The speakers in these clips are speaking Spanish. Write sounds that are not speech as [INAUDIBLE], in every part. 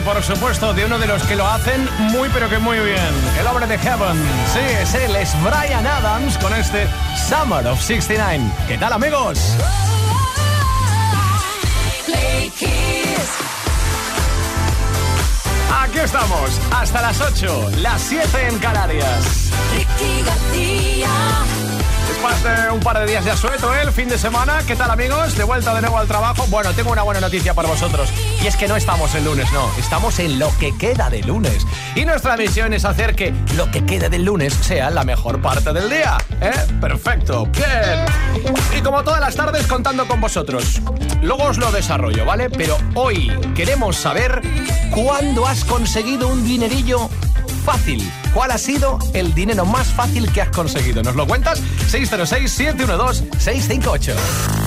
Por supuesto, de uno de los que lo hacen muy pero que muy bien. El hombre de Heaven. Sí, es él, es Brian Adams con este Summer of 69. ¿Qué tal, amigos? Aquí estamos, hasta las 8, las 7 en Canarias. Después de un par de días de sueto, ¿eh? el fin de semana. ¿Qué tal, amigos? De vuelta de nuevo al trabajo. Bueno, tengo una buena noticia para vosotros. Y es que no estamos en lunes, no. Estamos en lo que queda de lunes. Y nuestra misión es hacer que lo que quede del lunes sea la mejor parte del día. ¿Eh? Perfecto. Bien. Y como todas las tardes, contando con vosotros. Luego os lo desarrollo, ¿vale? Pero hoy queremos saber cuándo has conseguido un dinerillo fácil. ¿Cuál ha sido el dinero más fácil que has conseguido? ¿Nos lo cuentas? 606-712-658.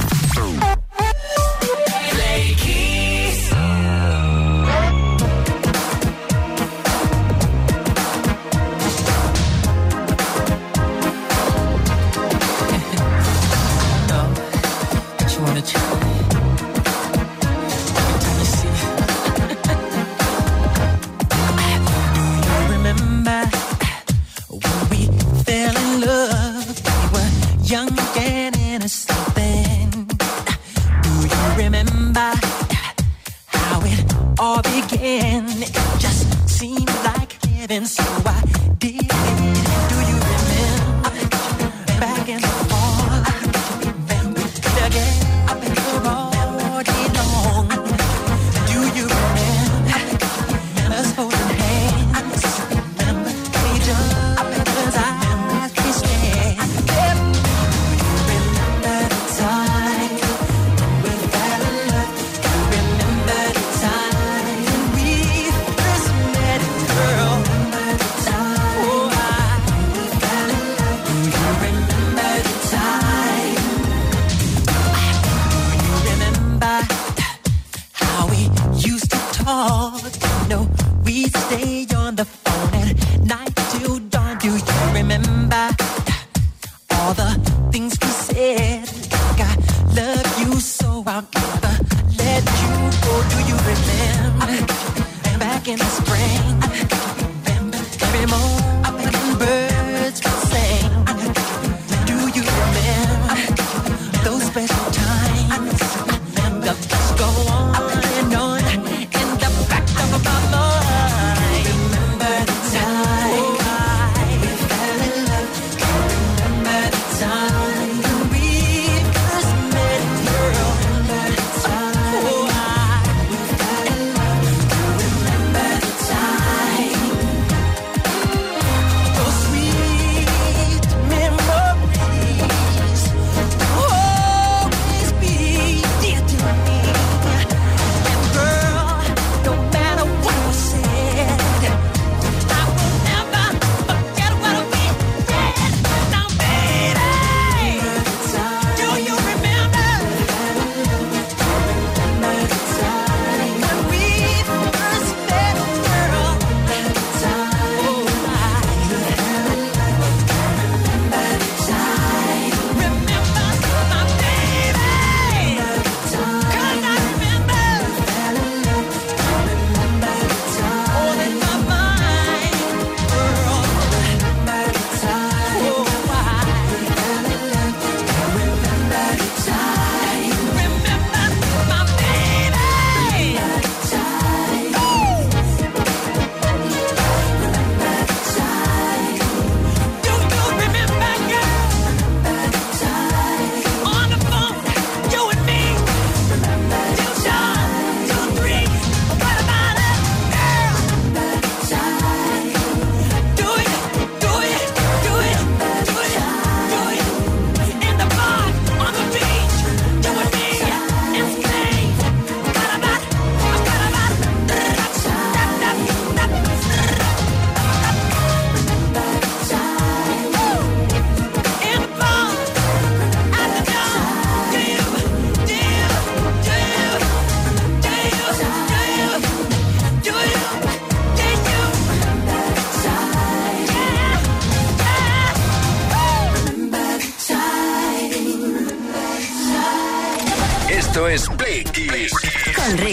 remember how it all began. It just seemed like heaven, so I did.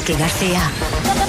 Con Ricky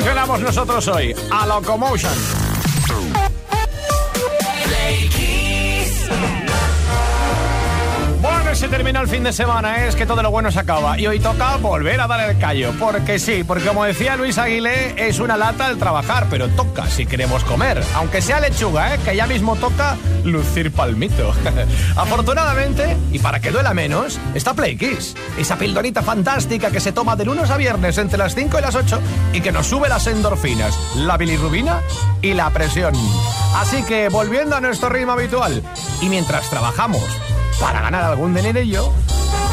García. nosotros hoy, a Locomotion. Se termina el fin de semana, ¿eh? es que todo lo bueno se acaba. Y hoy toca volver a dar el callo. Porque sí, porque como decía Luis Aguilé, es una lata el trabajar, pero toca si queremos comer. Aunque sea lechuga, ¿eh? que ya mismo toca lucir palmito. [LAUGHS] Afortunadamente, y para que duela menos, está Play Kiss. Esa pildorita fantástica que se toma de lunes a viernes entre las 5 y las 8 y que nos sube las endorfinas, la bilirrubina y la presión. Así que volviendo a nuestro ritmo habitual y mientras trabajamos para ganar algún dinerillo,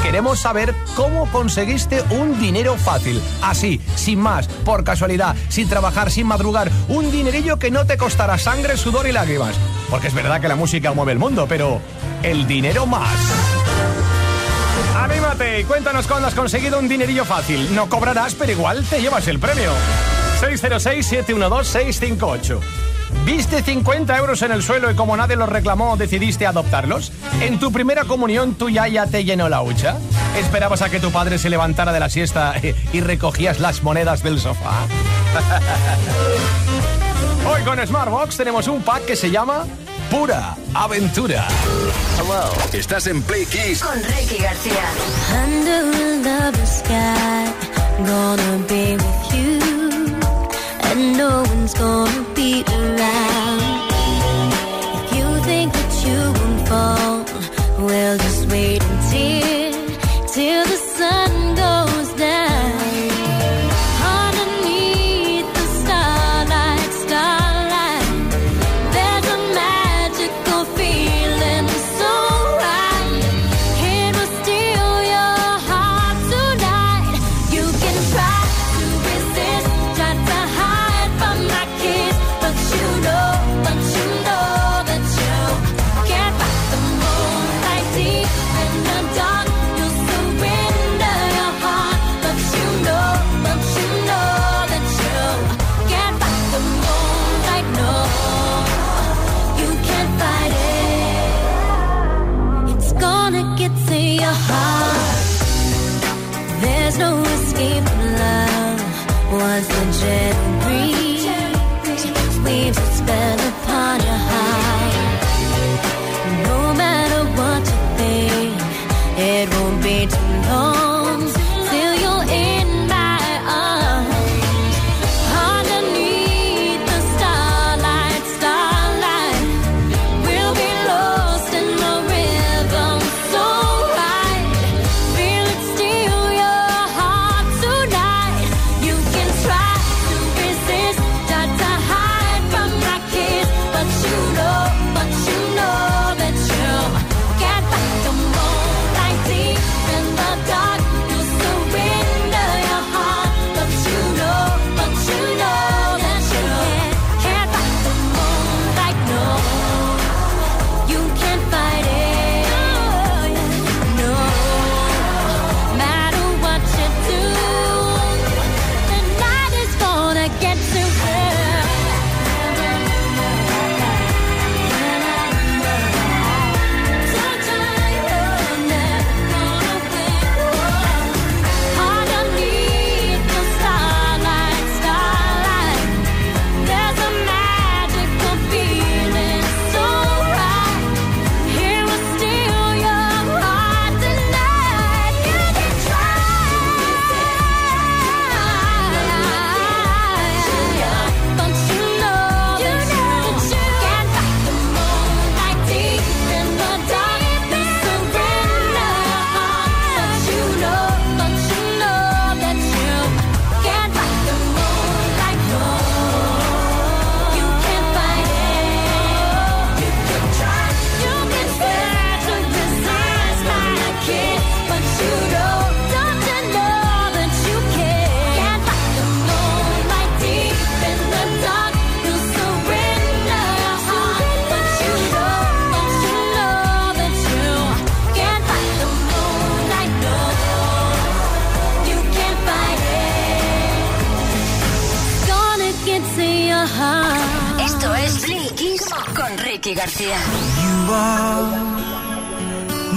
queremos saber cómo conseguiste un dinero fácil. Así, sin más, por casualidad, sin trabajar, sin madrugar. Un dinerillo que no te costará sangre, sudor y lágrimas. Porque es verdad que la música mueve el mundo, pero el dinero más. Anímate y cuéntanos cuándo has conseguido un dinerillo fácil. No cobrarás, pero igual te llevas el premio. 606-712-658. ¿Viste 50 euros en el suelo y como nadie los reclamó decidiste adoptarlos? ¿En tu primera comunión tu ya te llenó la hucha? ¿Esperabas a que tu padre se levantara de la siesta y recogías las monedas del sofá? [LAUGHS] Hoy con Smartbox tenemos un pack que se llama Pura Aventura. Hello. Estás en Play Kiss con Ricky García. Under the sky, gonna be with you, no one's gonna be around.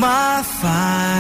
my fire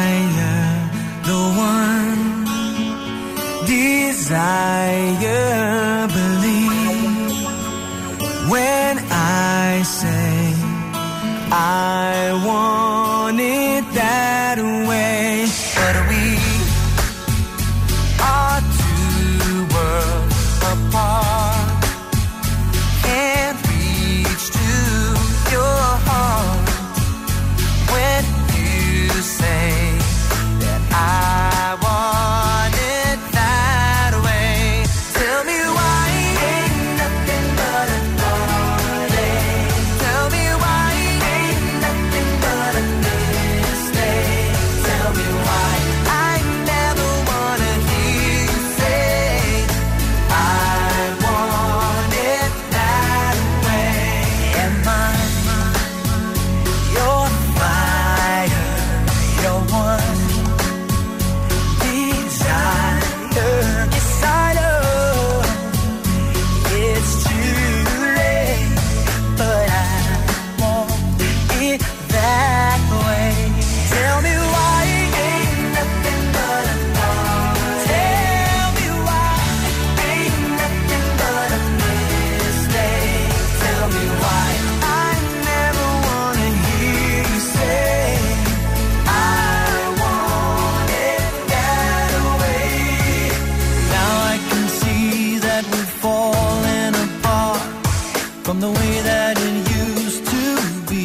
from the way that it used to be.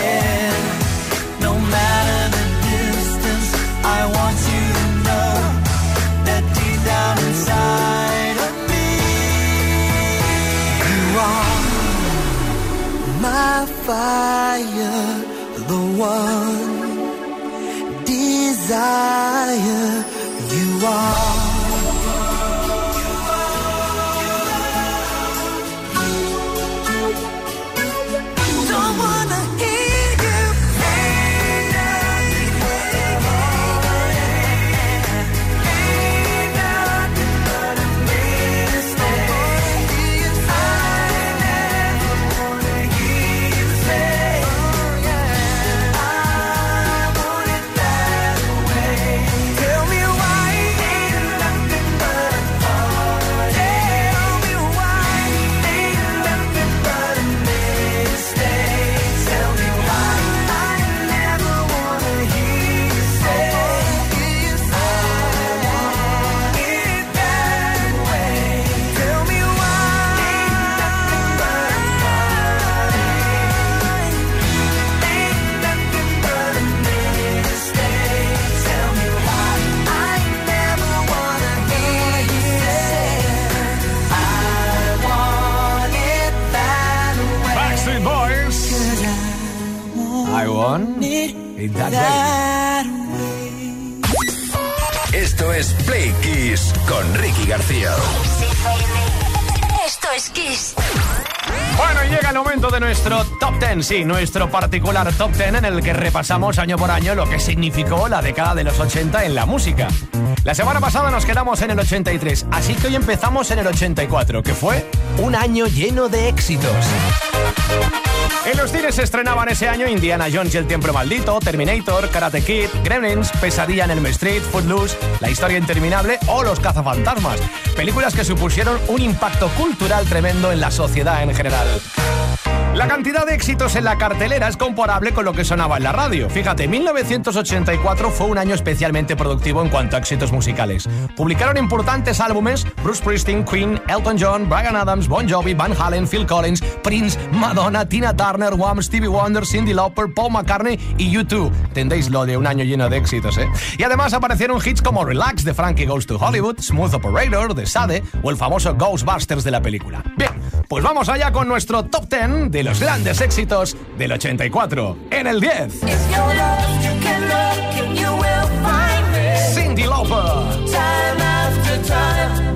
Yeah, no matter the distance, I want you to know that deep down inside of me, you are my fire, the one. On in that way. Esto es Play Kiss con Ricky García. Esto es Kiss. Bueno, y llega el momento de nuestro top 10, sí, nuestro particular top 10 en el que repasamos año por año lo que significó la década de los 80 en la música. La semana pasada nos quedamos en el 83, así que hoy empezamos en el 84, que fue un año lleno de éxitos. En los cines se estrenaban ese año Indiana Jones y el Tiempo Maldito, Terminator, Karate Kid, Gremlins, Pesadilla en el Street, Footloose, La Historia Interminable o Los Cazafantasmas. Películas que supusieron un impacto cultural tremendo en la sociedad en general. La cantidad de éxitos en la cartelera es comparable con lo que sonaba en la radio. Fíjate, 1984 fue un año especialmente productivo en cuanto a éxitos musicales. Publicaron importantes álbumes Bruce Springsteen, Queen, Elton John, Brian Adams, Bon Jovi, Van Halen, Phil Collins, Prince, Madonna, Tina Turner, Wham, Stevie Wonder, Cindy Lauper, Paul McCartney y U2. Tendéis lo de un año lleno de éxitos, ¿eh? Y además aparecieron hits como Relax de Frankie Goes to Hollywood, Smooth Operator de Sade o el famoso Ghostbusters de la película. Bien, pues vamos allá con nuestro top 10 de los grandes éxitos del 84. En el 10, If you love, you can look and you will find me. Cindy Lauper. Time after time.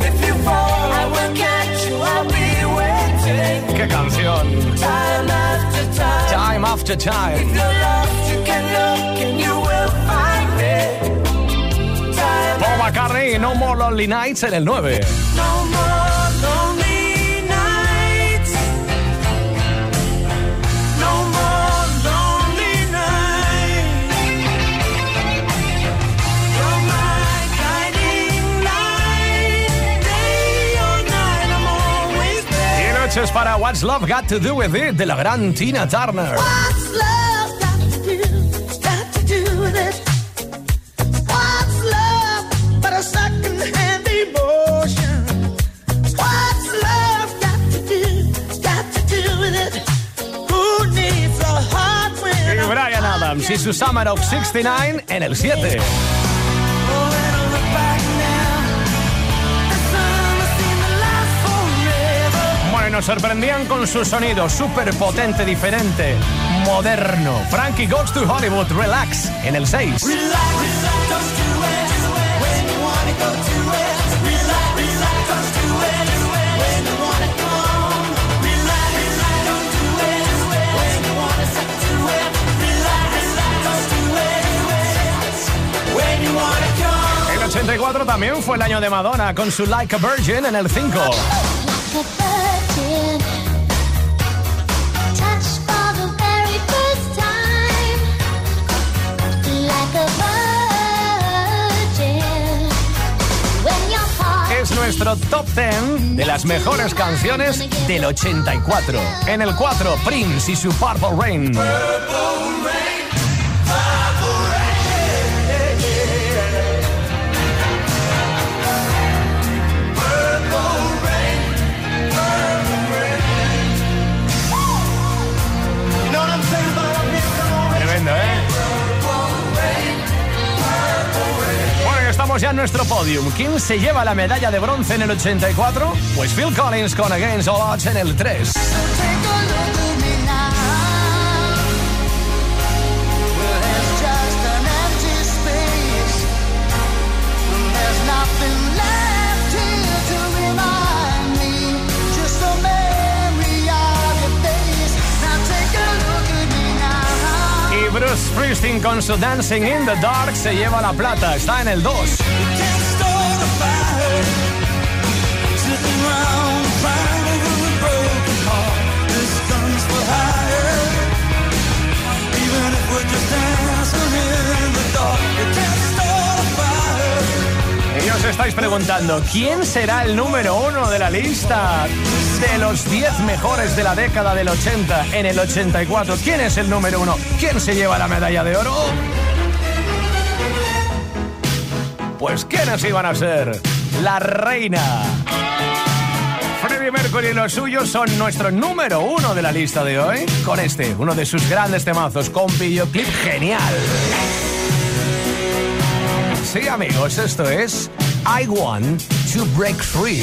If you fall, I will catch you. I'll be waiting. ¡Qué canción! Time after time. Time after If time. you love, you can look and you will find me. Time Paul McCartney y No More Lonely Nights en el 9. No more es para What's Love Got to Do With It de la gran Tina Turner. What's love got to do? Got to do with it. What's love but a second-hand emotion? What's love got to do? Got to do with it. Who needs a heart when Y Brian Adams y su Summer of 69 en el 7. Nos sorprendían con su sonido súper potente, diferente, moderno. Frankie Goes to Hollywood, Relax, en el 6. Relax, relax, don't do it. When you wanna go to it. Relax, relax, don't do it. When you wanna come. Relax, relax, don't do it. When you wanna suck to it. Relax, relax, don't do it. When you wanna come. El 84 también fue el año de Madonna con su Like a Virgin en el 5. Nuestro top 10 de las mejores canciones del 84. En el 4, Prince y su Purple Rain. Bueno, ya nuestro podium. ¿Quién se lleva la medalla de bronce en el 84? Pues Phil Collins con Against All Odds en el 3. Bruce con su Dancing in the Dark se lleva la plata. Está en el 2. Can't start a fire. Sitting around crying over a broken heart. This gun's for hire. Even if we're just dancing in the dark, you can't start a fire. Y os estáis preguntando, ¿quién será el número uno de la lista de los 10 mejores de la década del 80 en el 84? ¿Quién es el número uno? ¿Quién se lleva la medalla de oro? Pues ¿quiénes iban a ser? La reina. Freddie Mercury y los suyos son nuestro número uno de la lista de hoy, con este, uno de sus grandes temazos, con videoclip genial. Sí, amigos, esto es I Want to Break Free.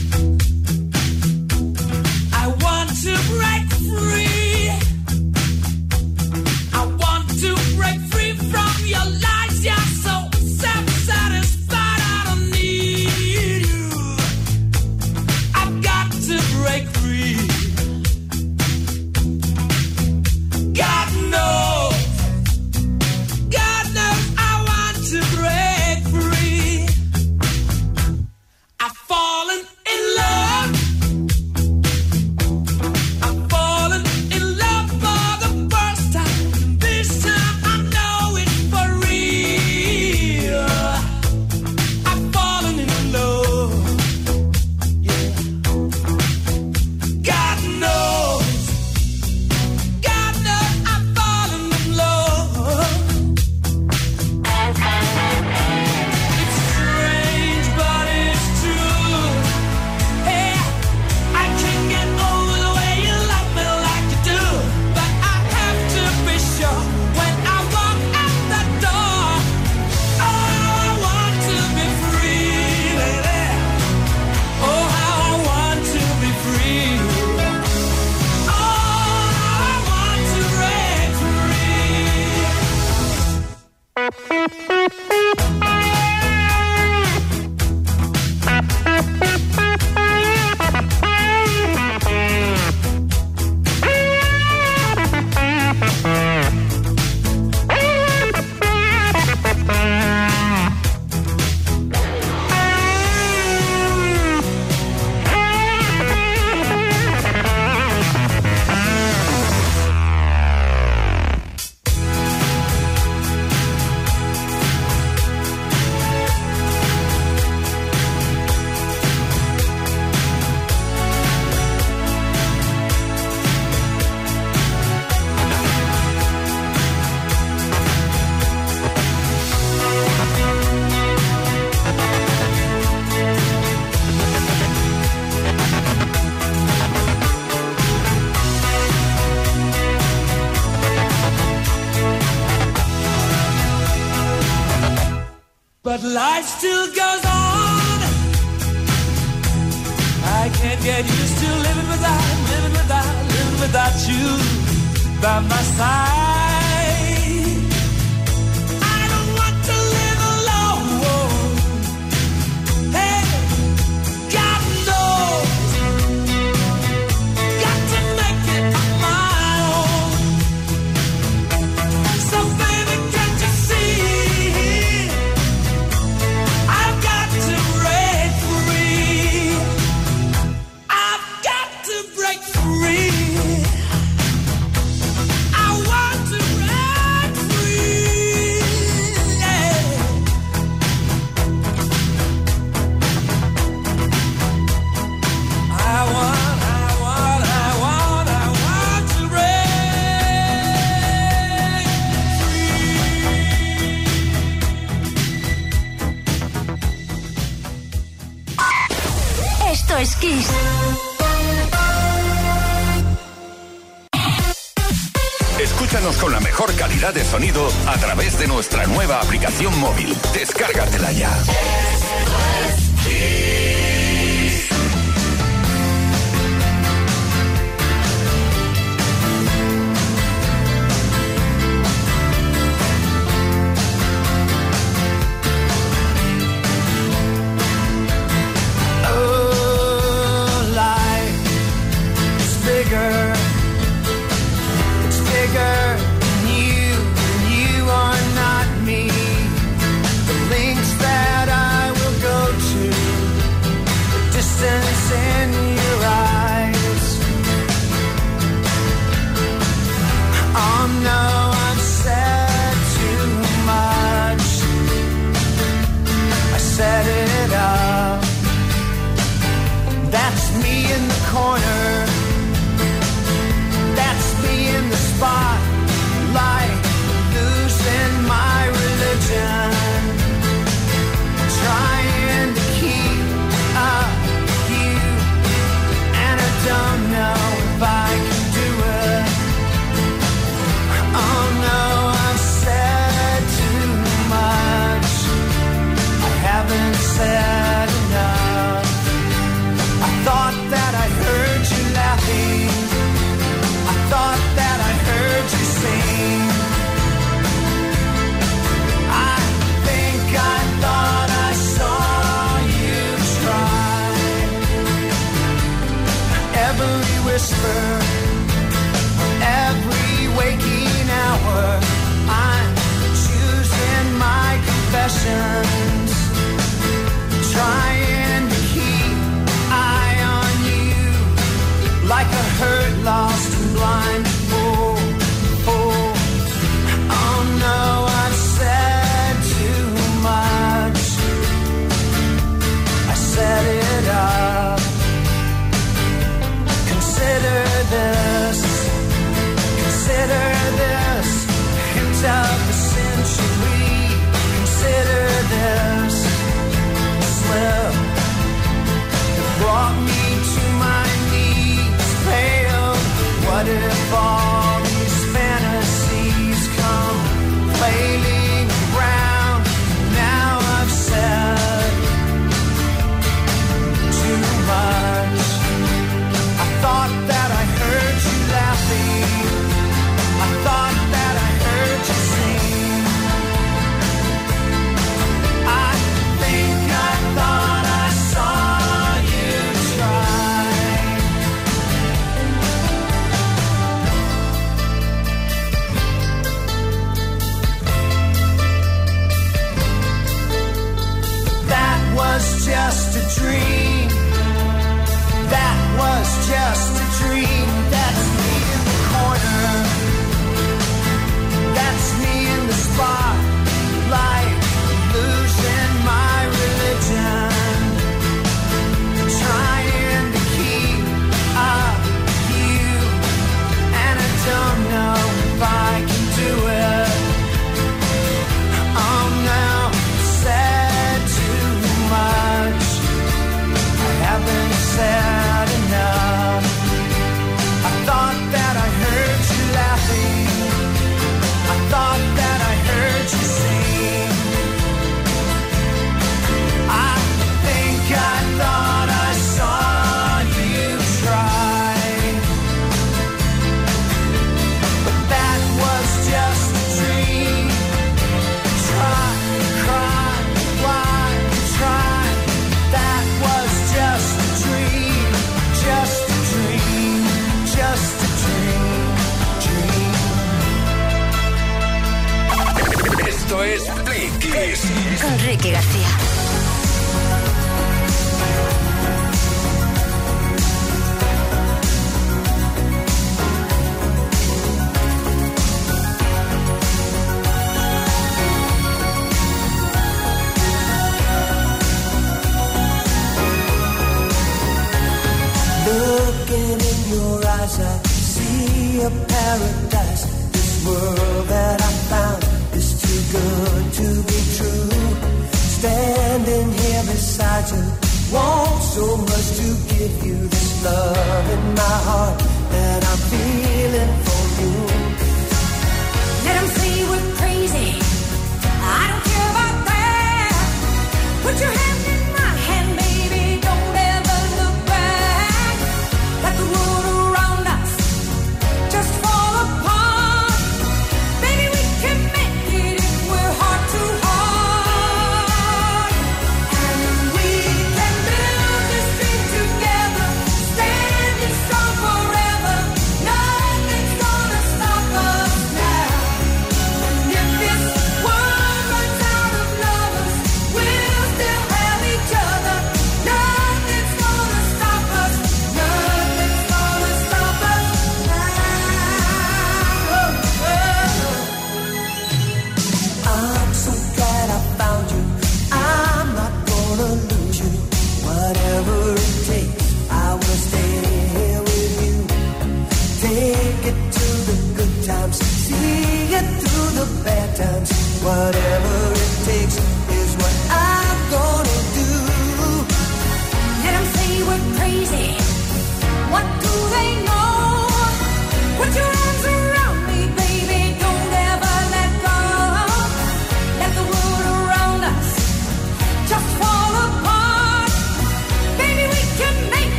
de sonido a través de nuestra nueva aplicación móvil. Descárgatela ya.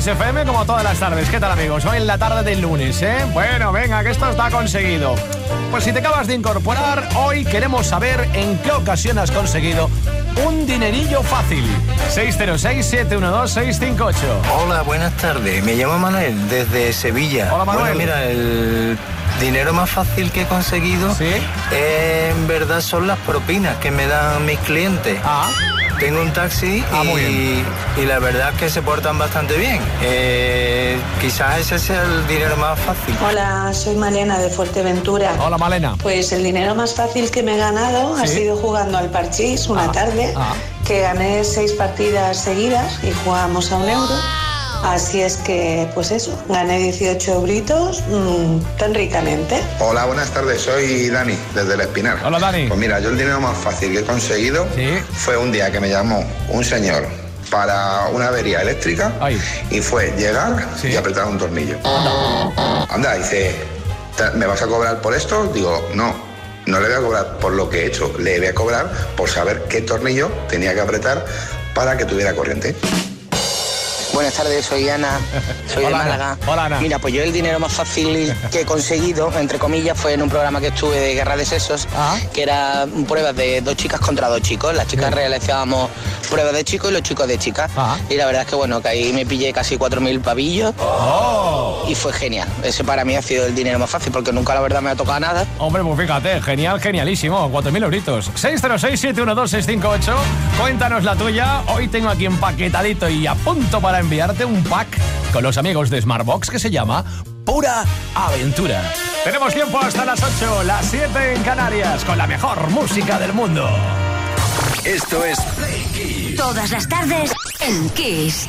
XFM como todas las tardes. ¿Qué tal, amigos? Hoy en la tarde del lunes, ¿eh? Bueno, venga, que esto está conseguido. Pues si te acabas de incorporar, hoy queremos saber en qué ocasión has conseguido un dinerillo fácil. 606-712-658. Hola, buenas tardes. Me llamo Manuel desde Sevilla. Hola, Manuel. Bueno, mira, el dinero más fácil que he conseguido ¿Sí? en verdad son las propinas que me dan mis clientes. Ah tengo un taxi ah, y, la verdad es que se portan bastante bien. Eh, quizás ese sea el dinero más fácil. Hola, soy Malena de Fuerteventura. Hola, Malena. Pues el dinero más fácil que me he ganado ha sido jugando al parchís una ah, tarde, ah. que gané seis partidas seguidas y jugamos a un euro. Así es que, pues eso, gané 18 euritos mm, tan ricamente. Hola, buenas tardes, soy Dani, desde el Espinar. Hola, Dani. Pues mira, yo el dinero más fácil que he conseguido Sí. fue un día que me llamó un señor para una avería eléctrica Ay. y fue llegar Sí. y apretar un tornillo. Anda, dice, "¿Te- ¿me vas a cobrar por esto? Digo, no, no le voy a cobrar por lo que he hecho, le voy a cobrar por saber qué tornillo tenía que apretar para que tuviera corriente. Buenas tardes, soy Ana, soy Hola, de Ana. Málaga. Hola, Ana. Mira, pues yo el dinero más fácil que he conseguido, entre comillas, fue en un programa que estuve de guerra de sexos, Ah. que era pruebas de dos chicas contra dos chicos. Las chicas realizábamos pruebas de chicos y los chicos de chicas. Ah. Y la verdad es que bueno, que ahí me pillé casi 4.000 pavillos Oh. y fue genial. Ese para mí ha sido el dinero más fácil porque nunca la verdad me ha tocado nada. Hombre, pues fíjate, genial, genialísimo. 4.000 euritos. 606-712-658. Cuéntanos la tuya. Hoy tengo aquí empaquetadito y a punto para enviarte un pack con los amigos de Smartbox que se llama Pura Aventura. Tenemos tiempo hasta las 8, las 7 en Canarias, con la mejor música del mundo. Esto es Play Kiss. Todas las tardes en Kiss.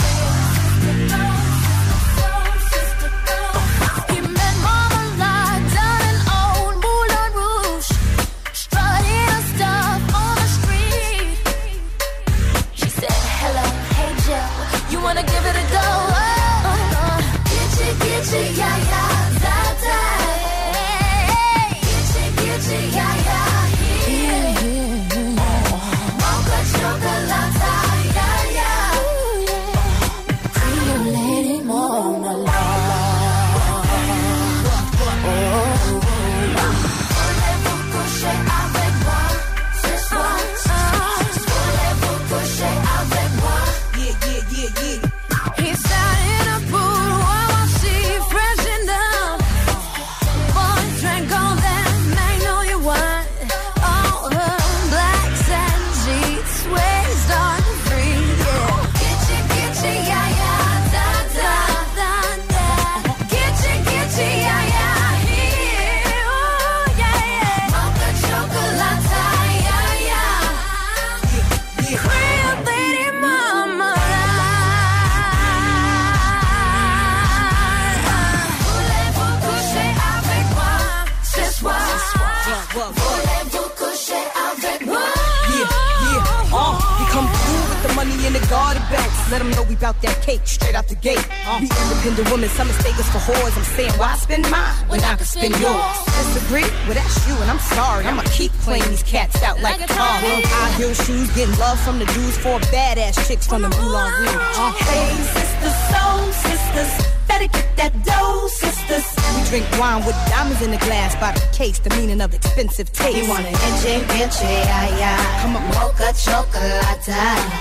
From the dudes, four badass chicks from the Moulin Rouge. Uh, Hey, sisters, soul sisters, better get that dough, sisters. we drink wine with diamonds in the glass by the case, the meaning of expensive taste. You want an ay, ay. Come on. Mocha chocolate.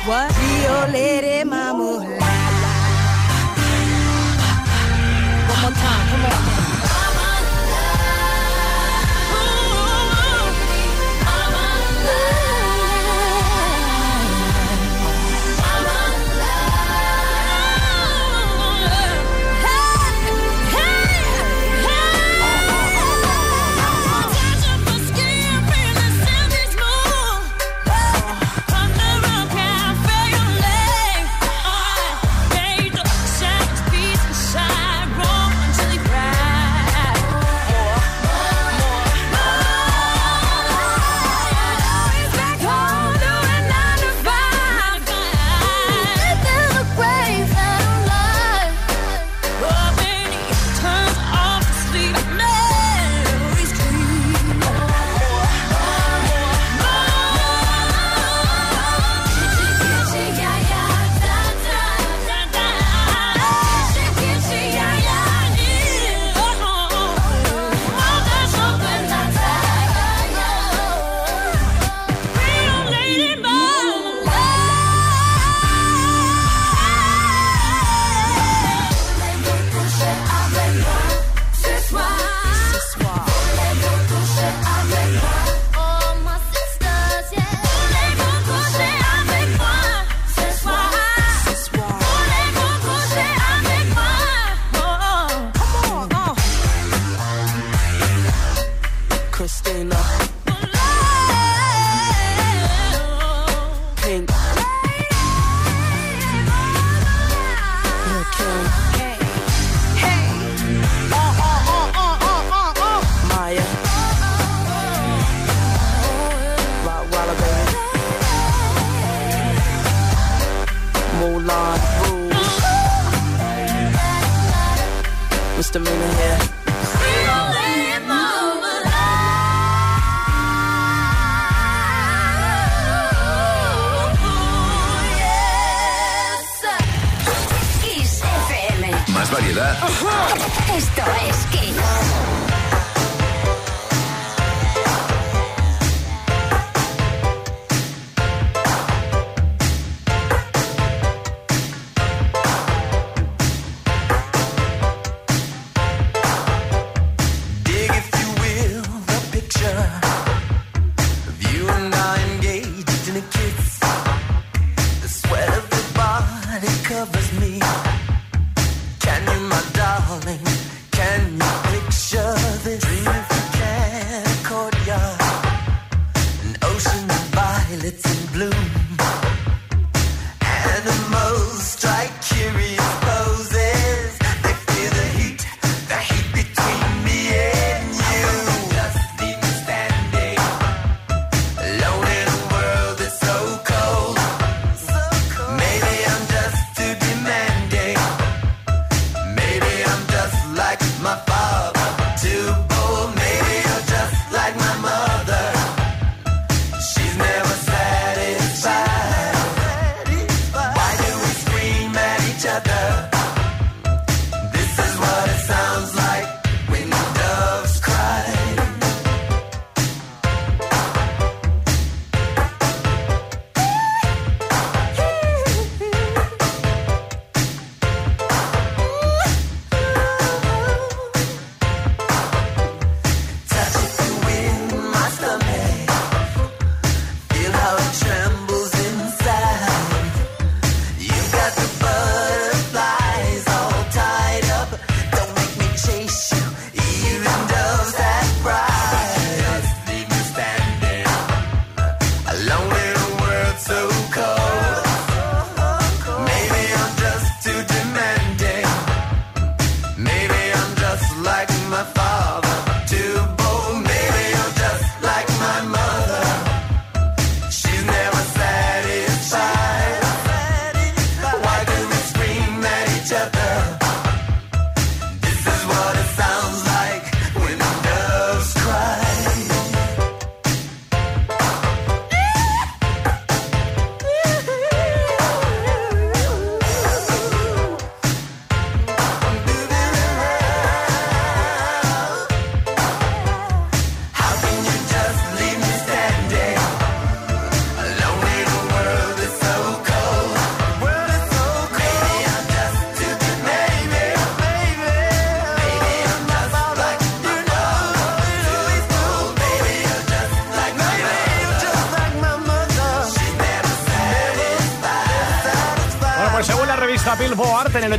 What? Rio Lady Mama. One more time, come on.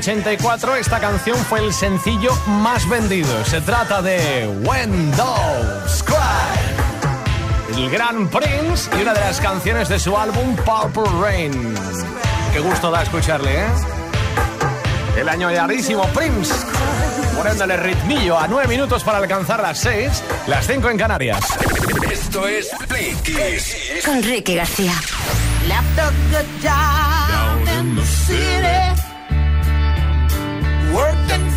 1984 esta canción fue el sencillo más vendido. Se trata de When Doves Cry. El gran Prince y una de las canciones de su álbum Purple Rain. Qué gusto da escucharle, ¿eh? El año rarísimo Prince. Poniéndole ritmillo a 9 minutos para alcanzar las 6, las 5 en Canarias. Esto es Play Con Ricky García. Left a good job in the.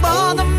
bother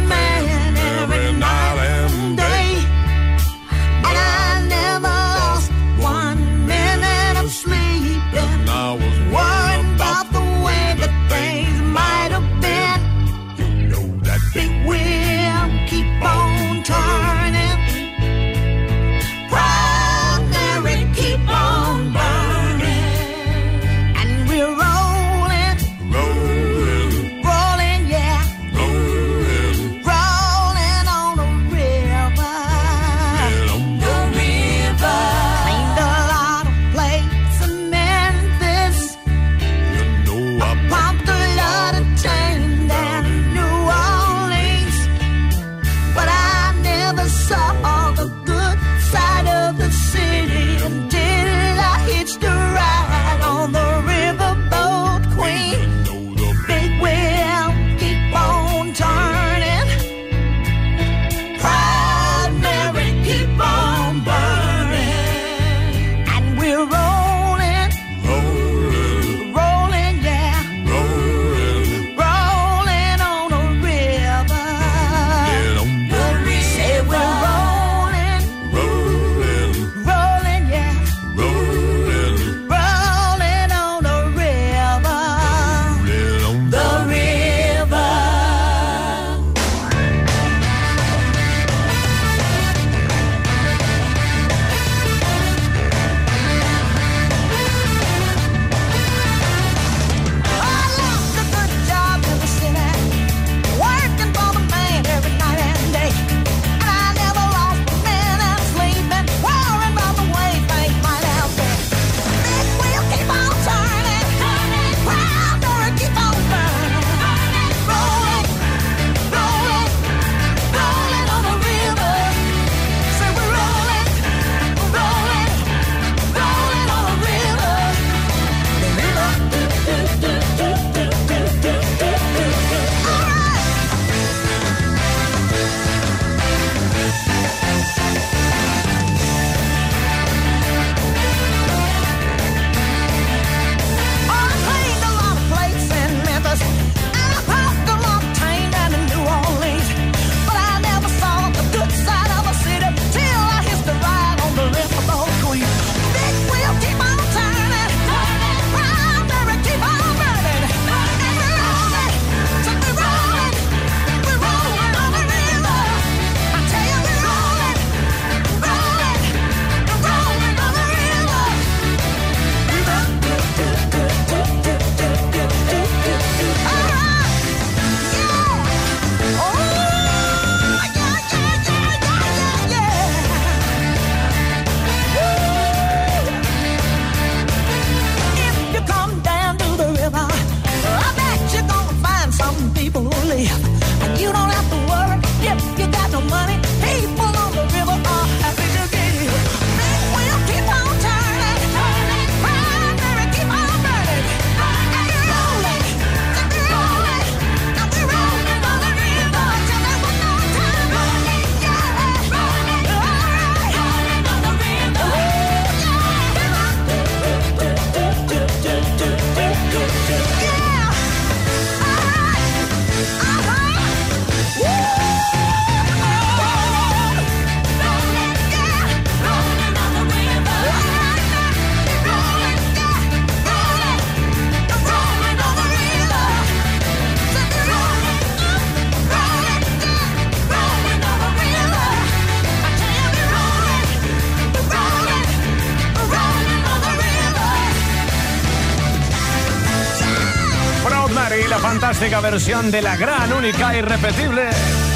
fantástica versión de la gran, única, irrepetible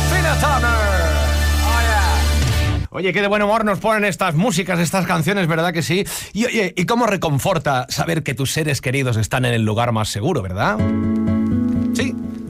Tina Turner. Oye, qué de buen humor nos ponen estas músicas, estas canciones, ¿verdad que sí? Y oye, ¿y cómo reconforta saber que tus seres queridos están en el lugar más seguro, ¿verdad?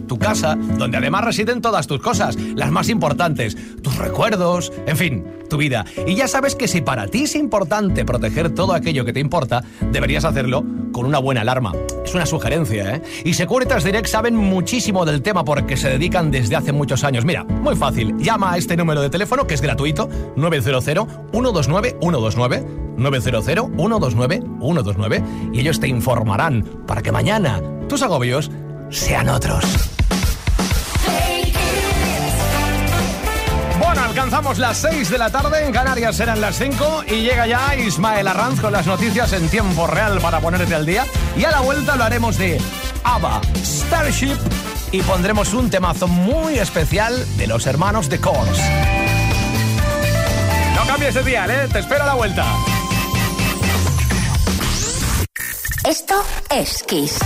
Tu casa, donde además residen todas tus cosas, las más importantes, tus recuerdos, en fin, tu vida. Y ya sabes que si para ti es importante proteger todo aquello que te importa, deberías hacerlo con una buena alarma. Es una sugerencia, ¿eh? Y Securitas Direct saben muchísimo del tema porque se dedican desde hace muchos años. Mira, muy fácil, llama a este número de teléfono que es gratuito, 900-129-129. 900-129-129 y ellos te informarán para que mañana tus agobios sean otros. Alcanzamos las 6 de la tarde, en Canarias serán las 5 y llega ya Ismael Arranz con las noticias en tiempo real para ponerte al día y a la vuelta lo haremos de ABBA, Starship y pondremos un temazo muy especial de los hermanos de Course. No cambies de día, ¿eh? Te espero a la vuelta. Esto es Kiss.